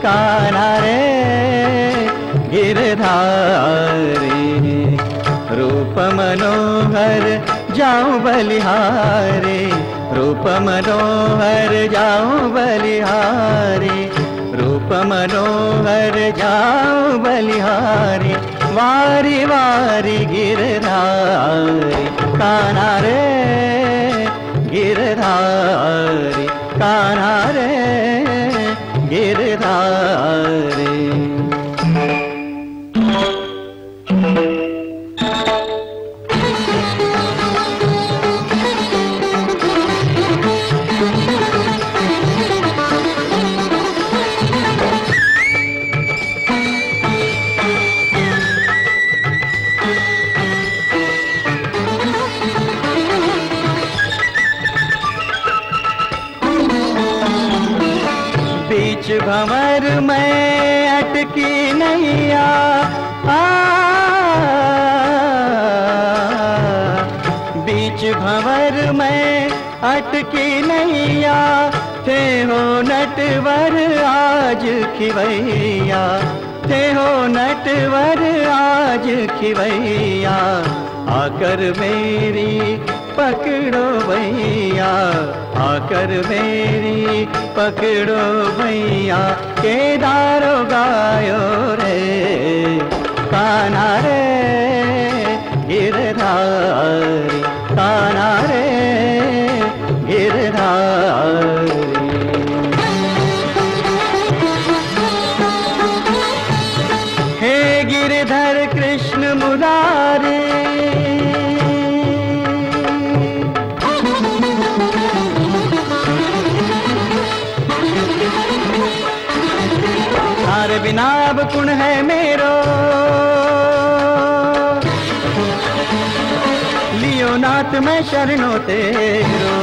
काना रे, गिरधारी। रूप मनोहर जाऊँ बलिहारी। रूप मनोहर जाऊँ बलिहारी। रूप मनोहर जाऊँ बलिहारी। वारी वारी गिरधारी। काना रे, गिरधारी। काना रे। भंवर में अटकी नैया। बीच भंवर में अटकी नैया। थे हो नटवर आज खिवैया। थे हो नटवर आज खिवैया। आकर मेरी पकड़ो भैया आकर मेरी पकड़ो भैया केदारो बिना अब कुण है मेरो? लियो नाथ, मैं शरणो तेरो।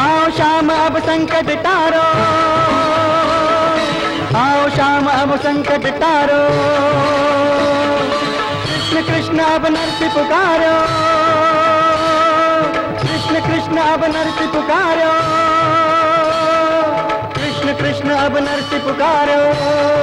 आओ शाम अब संकट तारो। आओ शाम अब संकट तारो। कृष्ण कृष्ण, अब नरसी पुकारो। कृष्ण कृष्ण, अब नरसी पुकारो। पुकारो।